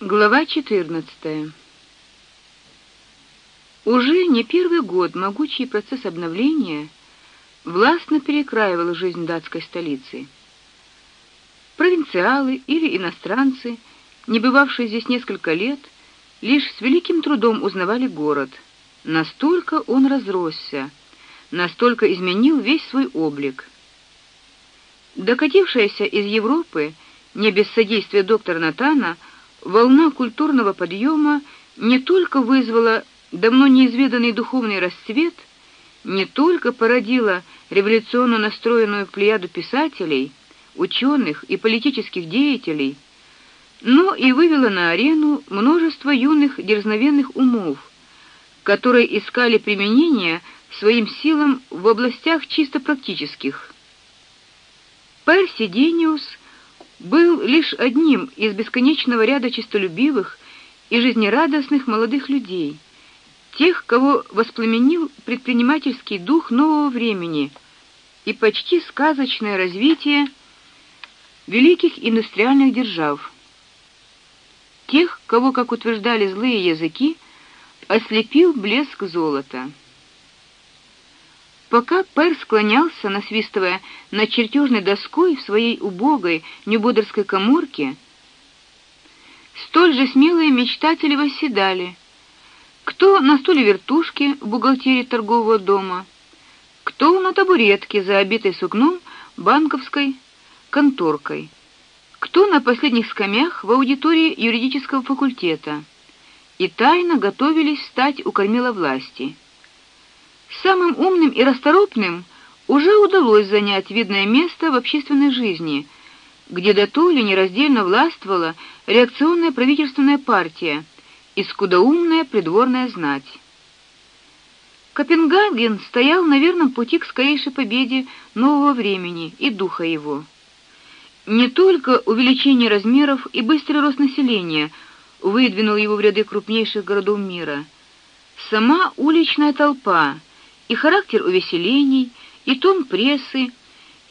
Глава 14. Уже не первый год могучий процесс обновления властно перекраивал жизнь датской столицы. Провинциалы или иностранцы, не бывавшие здесь несколько лет, лишь с великим трудом узнавали город. Настолько он разросся, настолько изменил весь свой облик. Докатившаяся из Европы не без содействия доктора Натана волна культурного подъема не только вызвала давно неизведанный духовный расцвет, не только породила революционно настроенную плеяду писателей, ученых и политических деятелей, но и вывела на арену множество юных дерзновенных умов, которые искали применения своим силам в областях чисто практических. Перси Дениус был лишь одним из бесконечного ряда честолюбивых и жизнерадостных молодых людей, тех, кого воспламенил предпринимательский дух нового времени и почти сказочное развитие великих индустриальных держав. Тех, кого, как утверждали злые языки, ослепил блеск золота. Пока Пер склонялся, насвистывая над чертежной доской в своей убогой нюбодерской каморке, столь же смелые мечтатели восседали. Кто на стуле вертушки в бухгалтерии торгового дома, кто на табуретке за обитой сукном банковской конторкой, кто на последних скамьях в аудитории юридического факультета. И тайно готовились стать у кормила власти. Самым умным и расторопным уже удалось занять видное место в общественной жизни, где до то ли нераздельно властвовала реакционная правительственная партия и скудоумная придворная знать. Копенгаген стоял на верном пути к скорейшей победе нового времени и духа его. Не только увеличение размеров и быстрый рост населения выдвинул его в ряды крупнейших городов мира. Сама уличная толпа — и характер увеселений, и тон прессы,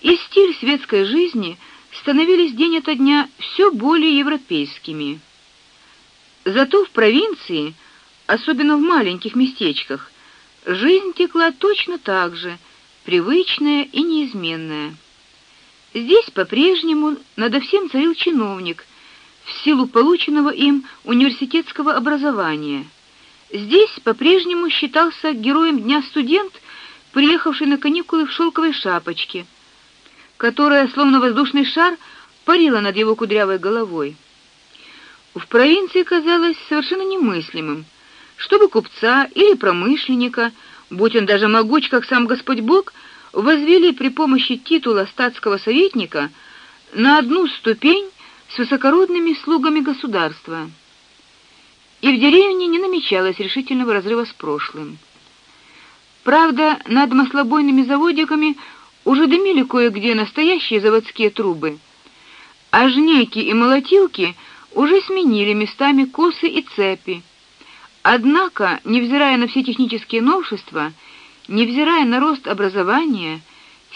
и стиль светской жизни становились день ото дня все более европейскими. Зато в провинции, особенно в маленьких местечках, жизнь текла точно так же, привычная и неизменная. Здесь по-прежнему над всем царил чиновник в силу полученного им университетского образования — Здесь по-прежнему считался героем дня студент, приехавший на каникулы в шелковой шапочке, которая словно воздушный шар парила над его кудрявой головой. В провинции казалось совершенно немыслимым, чтобы купца или промышленника, будь он даже могуч, как сам Господь Бог, возвели при помощи титула статского советника на одну ступень с высокородными слугами государства и в деревне не намечалось решительного разрыва с прошлым. Правда, над маслобойными заводиками уже дымили кое-где настоящие заводские трубы, а жнейки и молотилки уже сменили местами косы и цепи. Однако, невзирая на все технические новшества, невзирая на рост образования,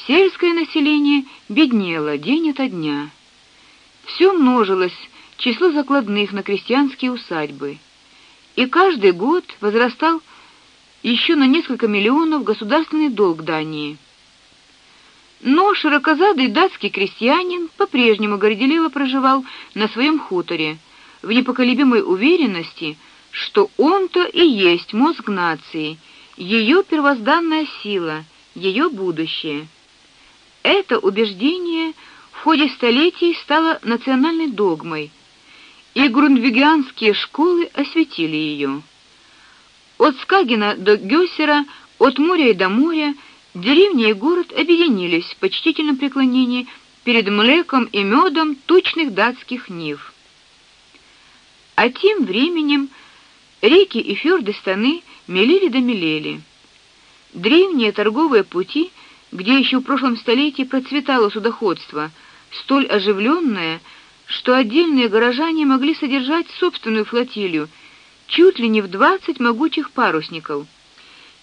сельское население беднело день ото дня. Все множилось число закладных на крестьянские усадьбы и каждый год возрастал еще на несколько миллионов государственный долг Дании. Но широкозадый датский крестьянин по-прежнему горделиво проживал на своем хуторе, в непоколебимой уверенности, что он-то и есть мозг нации, ее первозданная сила, ее будущее. Это убеждение в ходе столетий стало национальной догмой, и грунвигианские школы осветили ее. От Скагена до Гёсера, от моря и до моря деревня и город объединились в почтительном преклонении перед млеком и медом тучных датских нив. А тем временем реки и фьорды станы мелели да мелели. Древние торговые пути, где еще в прошлом столетии процветало судоходство, столь оживленное, что отдельные горожане могли содержать собственную флотилию, чуть ли не в двадцать могучих парусников.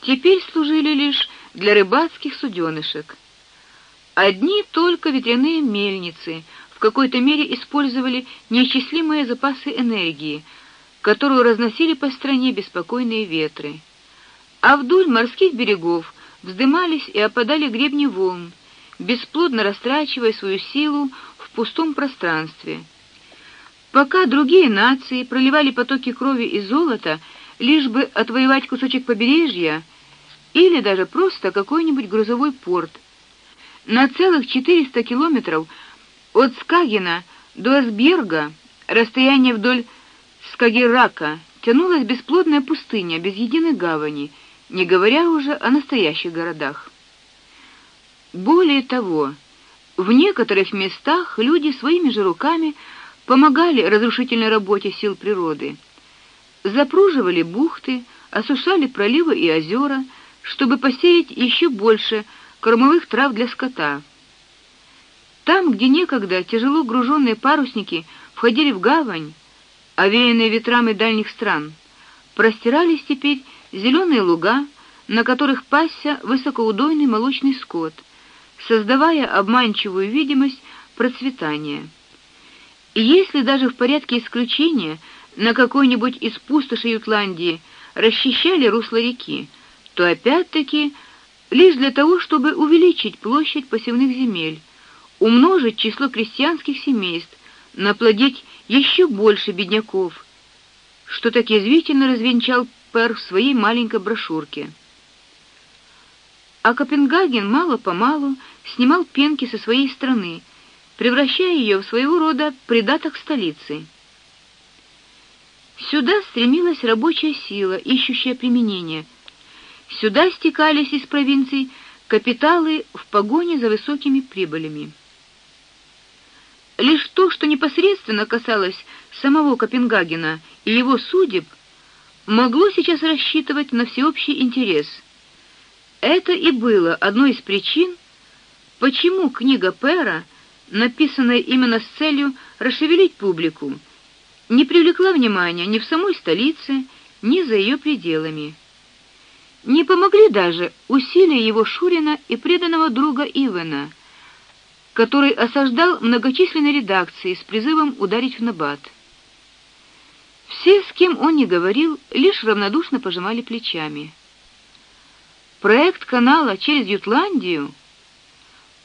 Теперь служили лишь для рыбацких суденышек. Одни только ветряные мельницы, в какой-то мере использовали неисчислимые запасы энергии, которую разносили по стране беспокойные ветры. А вдоль морских берегов вздымались и опадали гребни волн, бесплодно растрачивая свою силу в пустом пространстве. Пока другие нации проливали потоки крови и золота, лишь бы отвоевать кусочек побережья или даже просто какой-нибудь грузовой порт. На целых 400 километров от Скагена до Эсберга, расстояние вдоль Скагеррака, тянулась бесплодная пустыня без единой гавани, не говоря уже о настоящих городах. Более того, в некоторых местах люди своими же руками помогали разрушительной работе сил природы. Запруживали бухты, осушали проливы и озера, чтобы посеять еще больше кормовых трав для скота. Там, где некогда тяжело груженные парусники входили в гавань, овеянные ветрами дальних стран, простирались теперь зеленые луга, на которых пасся высокоудойный молочный скот, создавая обманчивую видимость процветания. И если даже в порядке исключения на какой-нибудь из пустошей Ютландии расчищали русло реки, то опять-таки лишь для того, чтобы увеличить площадь посевных земель, умножить число крестьянских семейств, наплодить еще больше бедняков, что так язвительно развенчал Пер в своей маленькой брошюрке. А Копенгаген мало-помалу снимал пенки со своей страны, превращая ее в своего рода придаток столицы. Сюда стремилась рабочая сила, ищущая применение. Сюда стекались из провинций капиталы в погоне за высокими прибылями. Лишь то, что непосредственно касалось самого Копенгагена и его судеб, могло сейчас рассчитывать на всеобщий интерес. Это и было одной из причин, почему книга Пера написанная именно с целью расшевелить публику, не привлекла внимания ни в самой столице, ни за ее пределами. Не помогли даже усилия его Шурина и преданного друга Ивана, который осаждал многочисленные редакции с призывом ударить в набат. Все, с кем он не говорил, лишь равнодушно пожимали плечами. Проект канала через Ютландию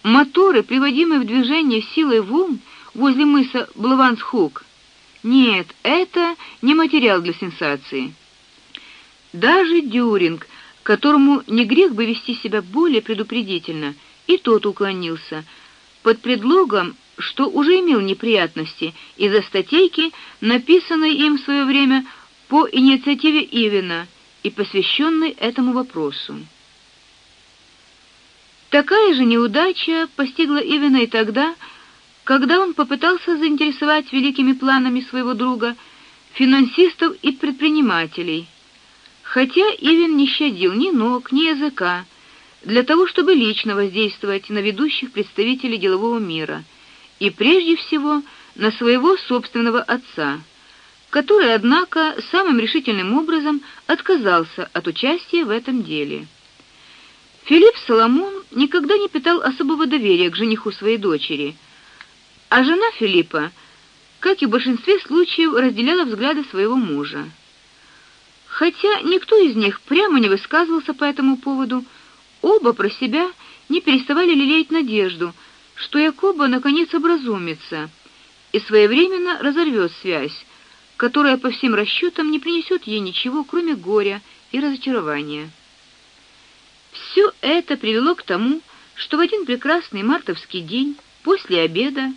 Моторы, приводимые в движение силой волн возле мыса Блавансхук. Нет, это не материал для сенсации. Даже Дюринг, которому не грех бы вести себя более предупредительно, и тот уклонился под предлогом, что уже имел неприятности из-за статейки, написанной им в свое время по инициативе Ивена и посвященной этому вопросу. Такая же неудача постигла Ивена и тогда, когда он попытался заинтересовать великими планами своего друга финансистов и предпринимателей. Хотя Ивен не щадил ни ног, ни языка для того, чтобы лично воздействовать на ведущих представителей делового мира и прежде всего на своего собственного отца, который, однако, самым решительным образом отказался от участия в этом деле. Филипп Соломон никогда не питал особого доверия к жениху своей дочери, а жена Филиппа, как и в большинстве случаев, разделяла взгляды своего мужа. Хотя никто из них прямо не высказывался по этому поводу, оба про себя не переставали лелеять надежду, что Якоба наконец образумится и своевременно разорвет связь, которая по всем расчетам не принесет ей ничего, кроме горя и разочарования. Все это привело к тому, что в один прекрасный мартовский день после обеда,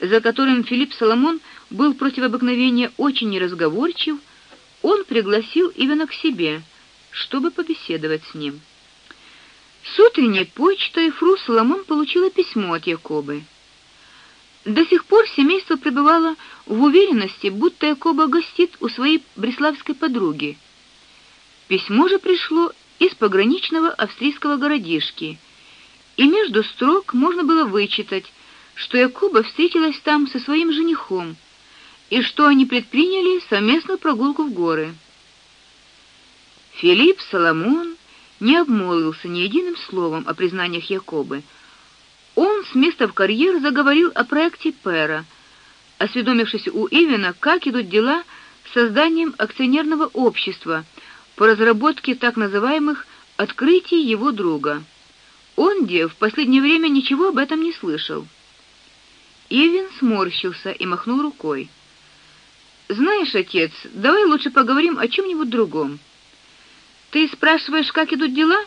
за которым Филипп Соломон был против обыкновения очень неразговорчив, он пригласил Ивана к себе, чтобы побеседовать с ним. С утренней почтой фру Соломон получила письмо от Якобы. До сих пор семейство пребывало в уверенности, будто Якоба гостит у своей бреславской подруги. Письмо же пришло из пограничного австрийского городишки, и между строк можно было вычитать, что Якуба встретилась там со своим женихом и что они предприняли совместную прогулку в горы. Филипп Соломон не обмолвился ни единым словом о признаниях Якобы. Он с места в карьер заговорил о проекте Пера, осведомившись у Ивена, как идут дела с созданием акционерного общества по разработке так называемых открытий его друга. Он где в последнее время ничего об этом не слышал. Ивен сморщился и махнул рукой. Знаешь, отец, давай лучше поговорим о чем нибудь другом. Ты спрашиваешь, как идут дела?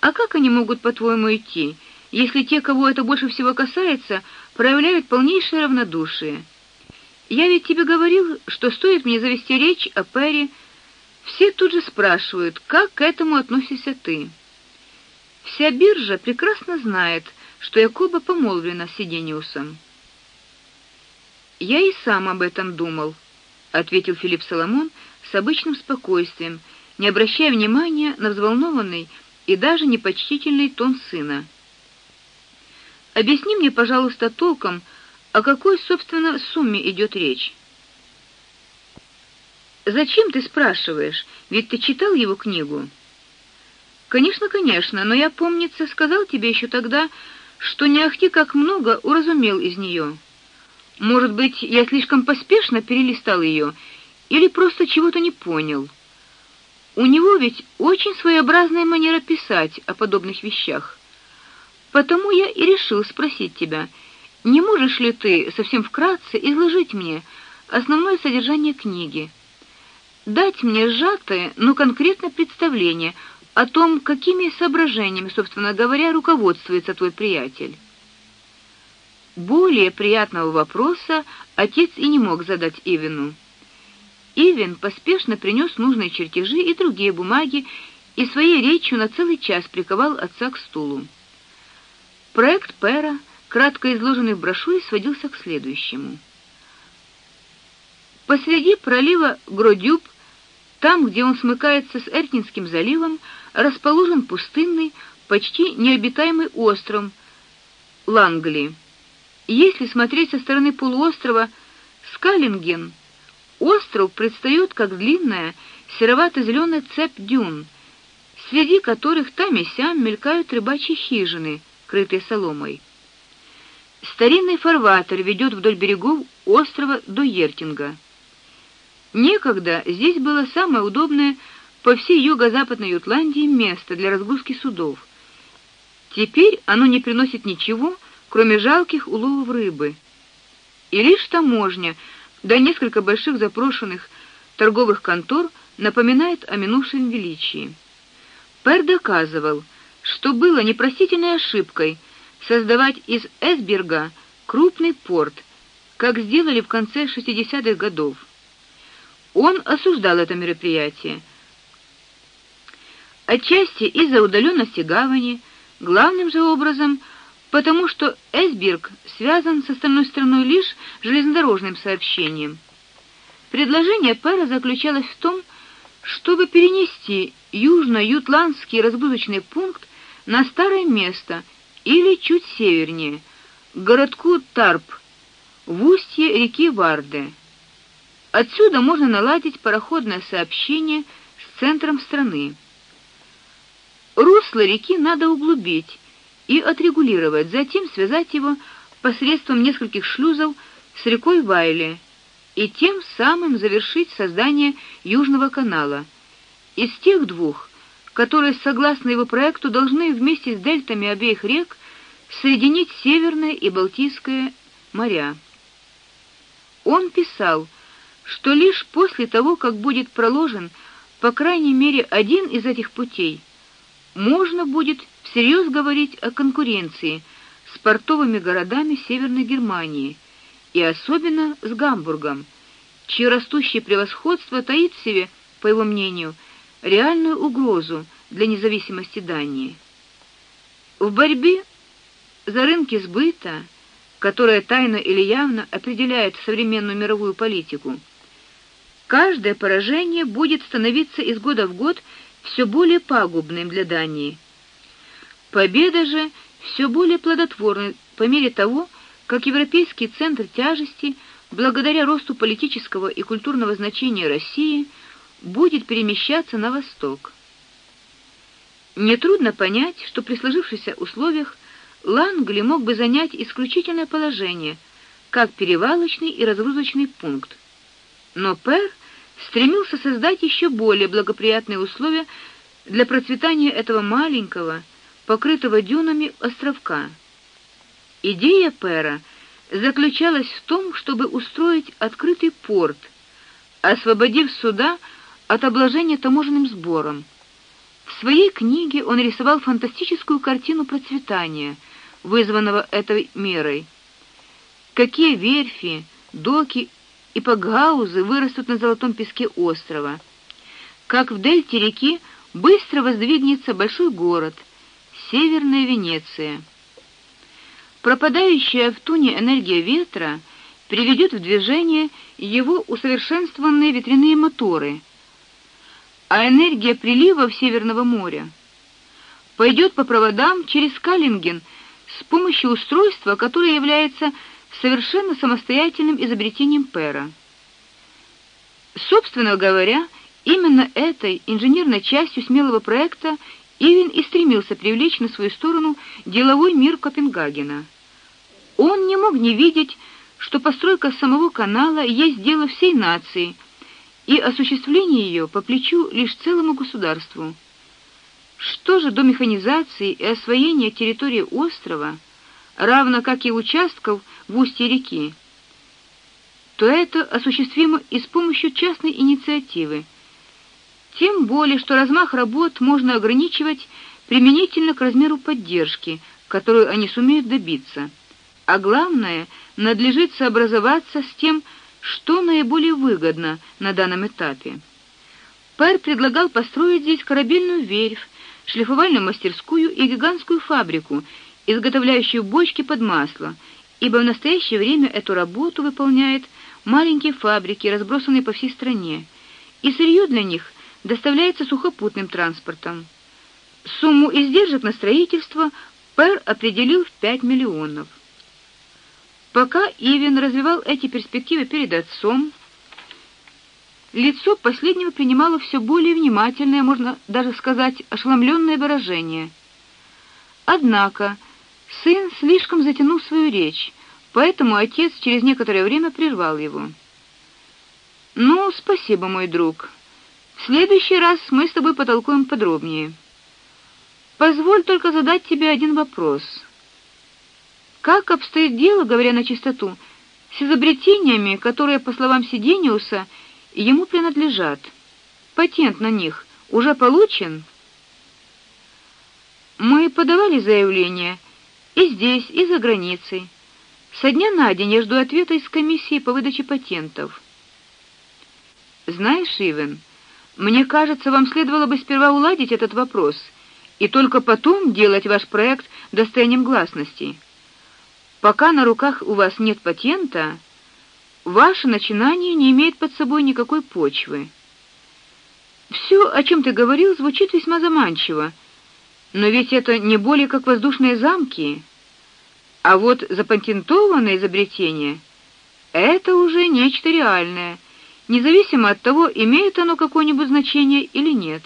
А как они могут, по-твоему, идти, если те, кого это больше всего касается, проявляют полнейшее равнодушие? Я ведь тебе говорил, что стоит мне завести речь о Перри, все тут же спрашивают, как к этому относишься ты. Вся биржа прекрасно знает, что Якоба помолвлена с Сидениусом. Я и сам об этом думал, ответил Филипп Соломон с обычным спокойствием, не обращая внимания на взволнованный и даже непочтительный тон сына. Объясни мне, пожалуйста, толком, о какой, собственно, сумме идет речь. Зачем ты спрашиваешь? Ведь ты читал его книгу. Конечно, конечно, но я, помнится, сказал тебе еще тогда, что не ахти как много уразумел из нее. Может быть, я слишком поспешно перелистал ее или просто чего-то не понял. У него ведь очень своеобразная манера писать о подобных вещах. Потому я и решил спросить тебя, не можешь ли ты совсем вкратце изложить мне основное содержание книги? Дать мне сжатое, но конкретное представление о том, какими соображениями, собственно говоря, руководствуется твой приятель. Более приятного вопроса отец и не мог задать Ивину. Ивин поспешно принес нужные чертежи и другие бумаги и своей речью на целый час приковал отца к стулу. Проект Пера, кратко изложенный в брошюре, сводился к следующему: Посреди пролива Гродюб, там, где он смыкается с Эртинским заливом, расположен пустынный, почти необитаемый остров Лангли. Если смотреть со стороны полуострова Скалинген, остров предстает как длинная серовато зеленая цепь дюн, среди которых там и сям мелькают рыбачьи хижины крытые соломой. Старинный фарватер ведет вдоль берегов острова до Ертинга. Некогда здесь было самое удобное по всей юго-западной Ютландии место для разгрузки судов. Теперь оно не приносит ничего, кроме жалких уловов рыбы. И лишь таможня, да несколько больших запрошенных торговых контор напоминает о минувшем величии. Пер доказывал, что было непростительной ошибкой создавать из Эсберга крупный порт, как сделали в конце 60-х годов. Он осуждал это мероприятие. Отчасти из-за удаленности гавани, главным же образом потому что Эсберг связан с остальной страной лишь железнодорожным сообщением. Предложение Пэра заключалось в том, чтобы перенести южно-ютландский разгрузочный пункт на старое место или чуть севернее, к городку Тарп, в устье реки Варде. Отсюда можно наладить пароходное сообщение с центром страны. Русло реки надо углубить и отрегулировать, затем связать его посредством нескольких шлюзов с рекой Вайле и тем самым завершить создание Южного канала. Из тех двух которые, согласно его проекту, должны вместе с дельтами обеих рек соединить Северное и Балтийское моря. Он писал, что лишь после того, как будет проложен по крайней мере один из этих путей, можно будет всерьез говорить о конкуренции с портовыми городами Северной Германии и особенно с Гамбургом, чье растущее превосходство таит в себе, по его мнению, реальную угрозу для независимости Дании. В борьбе за рынки сбыта, которая тайно или явно определяет современную мировую политику, каждое поражение будет становиться из года в год все более пагубным для Дании. Победа же все более плодотворной по мере того, как европейский центр тяжести, благодаря росту политического и культурного значения России, будет перемещаться на восток. Нетрудно понять, что при сложившихся условиях Лангли мог бы занять исключительное положение, как перевалочный и разгрузочный пункт. Но Пер стремился создать еще более благоприятные условия для процветания этого маленького, покрытого дюнами островка. Идея Пера заключалась в том, чтобы устроить открытый порт, освободив суда от обложения таможенным сбором. В своей книге он рисовал фантастическую картину процветания, вызванного этой мерой. Какие верфи, доки и пакгаузы вырастут на золотом песке острова. Как в дельте реки быстро воздвигнется большой город Северная Венеция. Пропадающая в туне энергия ветра приведет в движение его усовершенствованные ветряные моторы, а энергия приливов Северного моря пойдет по проводам через Каллинген с помощью устройства, которое является совершенно самостоятельным изобретением Пера. Собственно говоря, именно этой инженерной частью смелого проекта Ивин и стремился привлечь на свою сторону деловой мир Копенгагена. Он не мог не видеть, что постройка самого канала есть дело всей нации, и осуществление ее по плечу лишь целому государству. Что же до механизации и освоения территории острова, равно как и участков в устье реки, то это осуществимо и с помощью частной инициативы. Тем более, что размах работ можно ограничивать применительно к размеру поддержки, которую они сумеют добиться. А главное, надлежит сообразоваться с тем, что наиболее выгодно на данном этапе. Пэр предлагал построить здесь корабельную верфь, шлифовальную мастерскую и гигантскую фабрику, изготовляющую бочки под масло, ибо в настоящее время эту работу выполняет маленькие фабрики, разбросанные по всей стране, и сырье для них доставляется сухопутным транспортом. Сумму издержек на строительство Пэр определил в 5 миллионов. Пока Ивен развивал эти перспективы перед отцом, лицо последнего принимало все более внимательное, можно даже сказать, ошеломленное выражение. Однако сын слишком затянул свою речь, поэтому отец через некоторое время прервал его. Ну, спасибо, мой друг. В следующий раз мы с тобой потолкуем подробнее. Позволь только задать тебе один вопрос. Как обстоит дело, говоря на чистоту, с изобретениями, которые, по словам Сидениуса, ему принадлежат? Патент на них уже получен? Мы подавали заявление и здесь, и за границей. Со дня на день я жду ответа из комиссии по выдаче патентов. Знаешь, Ивен, мне кажется, вам следовало бы сперва уладить этот вопрос и только потом делать ваш проект достоянием гласности. Пока на руках у вас нет патента, ваше начинание не имеет под собой никакой почвы. Все, о чем ты говорил, звучит весьма заманчиво. Но ведь это не более как воздушные замки. А вот запатентованное изобретение это уже нечто реальное, независимо от того, имеет оно какое-нибудь значение или нет.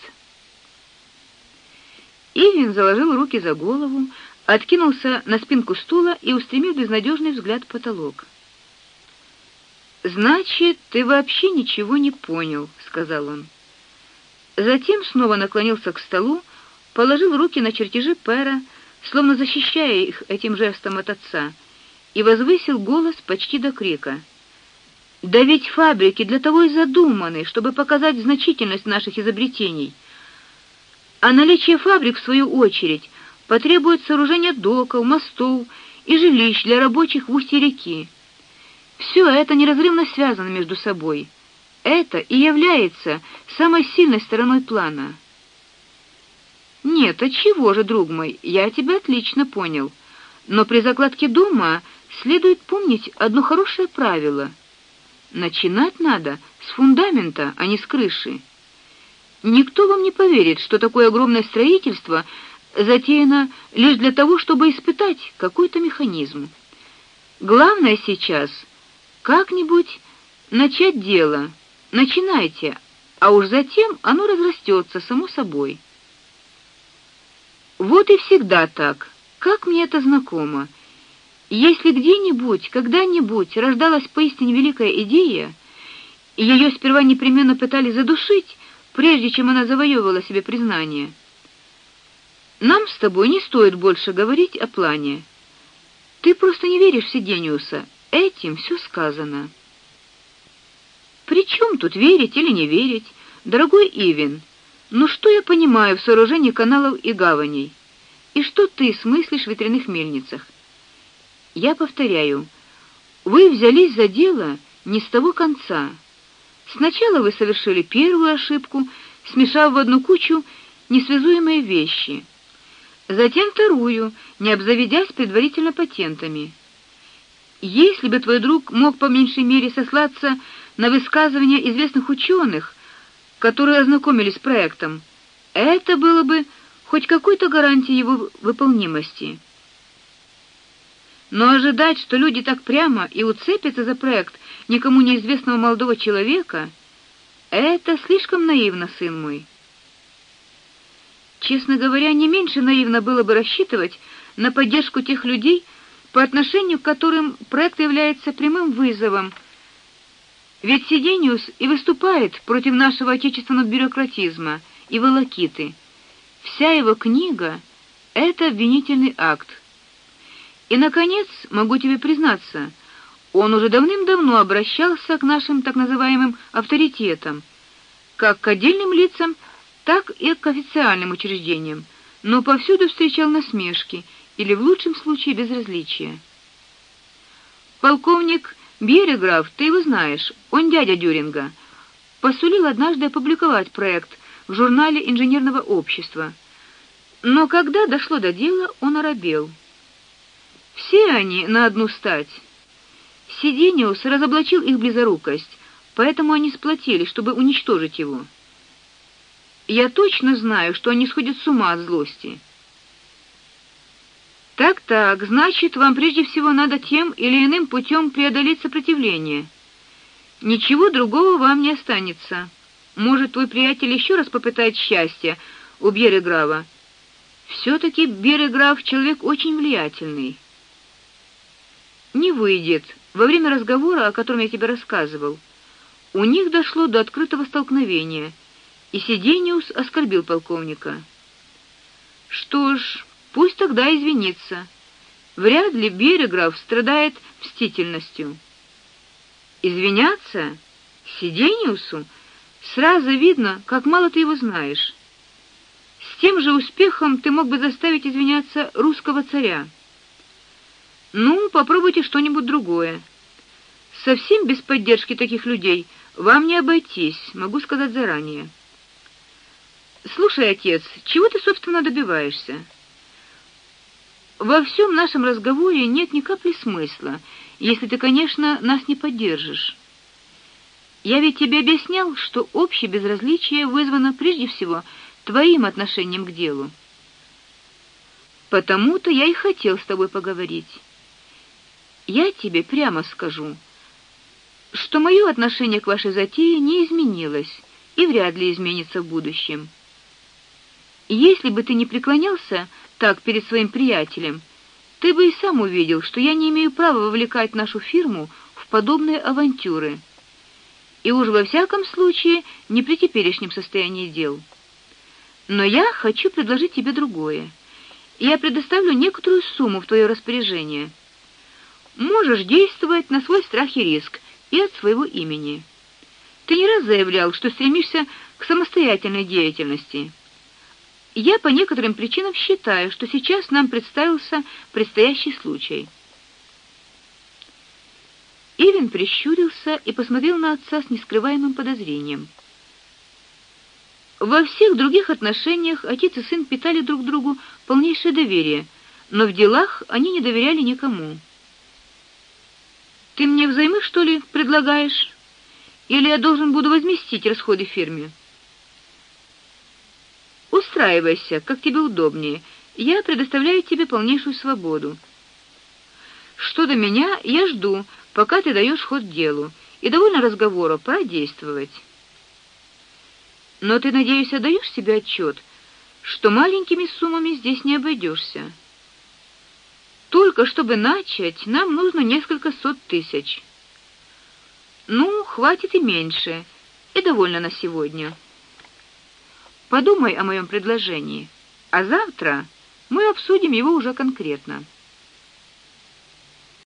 Ивин заложил руки за голову, откинулся на спинку стула и устремил безнадежный взгляд в потолок. Значит, ты вообще ничего не понял, сказал он. Затем снова наклонился к столу, положил руки на чертежи Пера, словно защищая их этим жестом от отца, и возвысил голос почти до крика. Да ведь фабрики для того и задуманы, чтобы показать значительность наших изобретений. А наличие фабрик в свою очередь потребует сооружения доков, мостов и жилищ для рабочих в устье реки. Все это неразрывно связано между собой. Это и является самой сильной стороной плана. Нет, от чего же, друг мой? Я тебя отлично понял. Но при закладке дома следует помнить одно хорошее правило. Начинать надо с фундамента, а не с крыши. Никто вам не поверит, что такое огромное строительство затеяно лишь для того, чтобы испытать какой-то механизм. Главное сейчас как-нибудь начать дело. Начинайте, а уж затем оно разрастется само собой. Вот и всегда так. как мне это знакомо. Если где-нибудь, когда-нибудь рождалась поистине великая идея, ее сперва непременно пытались задушить, прежде чем она завоевывала себе признание. Нам с тобой не стоит больше говорить о плане. Ты просто не веришь в Сидениуса. Этим все сказано. При чем тут верить или не верить, дорогой Ивин? Ну что я понимаю в сооружении каналов и гаваней? И что ты смыслишь в ветряных мельницах? Я повторяю, вы взялись за дело не с того конца. Сначала вы совершили первую ошибку, смешав в одну кучу несвязуемые вещи. Затем вторую, не обзаведясь предварительно патентами. Если бы твой друг мог по меньшей мере сослаться на высказывания известных ученых, которые ознакомились с проектом, это было бы хоть какой-то гарантией его выполнимости. Но ожидать, что люди так прямо и уцепятся за проект никому неизвестного молодого человека, это слишком наивно, сын мой. Честно говоря, не меньше наивно было бы рассчитывать на поддержку тех людей, по отношению к которым проект является прямым вызовом. Ведь Сидениус и выступает против нашего отечественного бюрократизма и волокиты. Вся его книга это обвинительный акт. И наконец, могу тебе признаться, он уже давным-давно обращался к нашим так называемым авторитетам, как к отдельным лицам, так и к официальным учреждениям, но повсюду встречал насмешки или в лучшем случае безразличие. Полковник Береграв, ты его знаешь, он дядя Дюринга, посулил однажды опубликовать проект в журнале инженерного общества. Но когда дошло до дела, он оробел. Все они на одну стать. Сидениус разоблачил их близорукость, поэтому они сплотились, чтобы уничтожить его. Я точно знаю, что они сходят с ума от злости. Так-так, значит, вам прежде всего надо тем или иным путем преодолеть сопротивление. Ничего другого вам не останется. Может, твой приятель еще раз попытает счастья у Береграва. все таки Береграв человек очень влиятельный не выйдет. Во время разговора, о котором я тебе рассказывал, у них дошло до открытого столкновения, и Сидениус оскорбил полковника. Что ж, пусть тогда извинится. Вряд ли Берегров страдает мстительностью. Извиняться Сидениусу сразу видно, как мало ты его знаешь. С тем же успехом ты мог бы заставить извиняться русского царя. Ну, попробуйте что-нибудь другое. Совсем без поддержки таких людей вам не обойтись, могу сказать заранее. Слушай, отец, чего ты собственно добиваешься? Во всем нашем разговоре нет ни капли смысла, если ты, конечно, нас не поддержишь. Я ведь тебе объяснял, что общее безразличие вызвано прежде всего твоим отношением к делу. Потому-то я и хотел с тобой поговорить. Я тебе прямо скажу, что мое отношение к вашей затее не изменилось и вряд ли изменится в будущем. Если бы ты не преклонялся так перед своим приятелем, ты бы и сам увидел, что я не имею права вовлекать нашу фирму в подобные авантюры. И уж во всяком случае не при теперешнем состоянии дел. Но я хочу предложить тебе другое. Я предоставлю некоторую сумму в твое распоряжение можешь действовать на свой страх и риск и от своего имени. Ты не раз заявлял, что стремишься к самостоятельной деятельности. Я по некоторым причинам считаю, что сейчас нам представился предстоящий случай. Ивин прищурился и посмотрел на отца с нескрываемым подозрением. Во всех других отношениях отец и сын питали друг другу полнейшее доверие, но в делах они не доверяли никому. Ты мне взаймы, что ли, предлагаешь? Или я должен буду возместить расходы фирме? Устраивайся, как тебе удобнее. Я предоставляю тебе полнейшую свободу. Что до меня, я жду, пока ты даешь ход делу, и довольно разговора, пора действовать. Но ты, надеюсь, отдаешь себе отчет, что маленькими суммами здесь не обойдешься. Только чтобы начать, нам нужно несколько сот тысяч. Ну, хватит и меньше. И довольно на сегодня. Подумай о моем предложении, а завтра мы обсудим его уже конкретно.